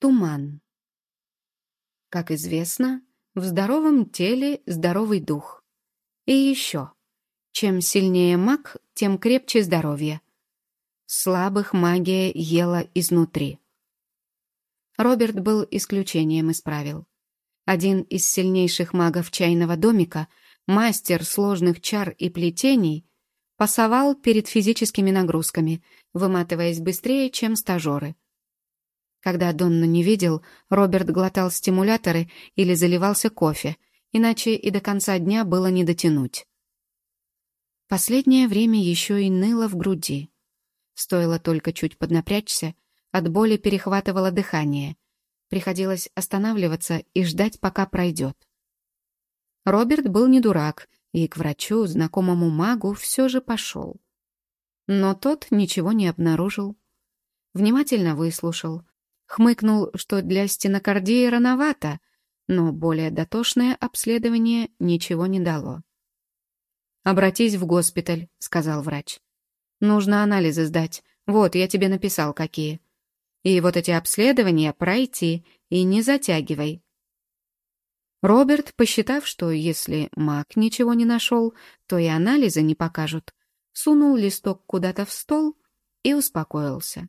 Туман. Как известно, в здоровом теле здоровый дух. И еще, чем сильнее маг, тем крепче здоровье. Слабых магия ела изнутри. Роберт был исключением из правил. Один из сильнейших магов чайного домика, мастер сложных чар и плетений, пасовал перед физическими нагрузками, выматываясь быстрее, чем стажеры. Когда Донну не видел, Роберт глотал стимуляторы или заливался кофе, иначе и до конца дня было не дотянуть. Последнее время еще и ныло в груди. Стоило только чуть поднапрячься, от боли перехватывало дыхание. Приходилось останавливаться и ждать, пока пройдет. Роберт был не дурак и к врачу, знакомому магу, все же пошел. Но тот ничего не обнаружил. Внимательно выслушал, Хмыкнул, что для стенокардии рановато, но более дотошное обследование ничего не дало. «Обратись в госпиталь», — сказал врач. «Нужно анализы сдать. Вот, я тебе написал, какие. И вот эти обследования пройти, и не затягивай». Роберт, посчитав, что если маг ничего не нашел, то и анализы не покажут, сунул листок куда-то в стол и успокоился.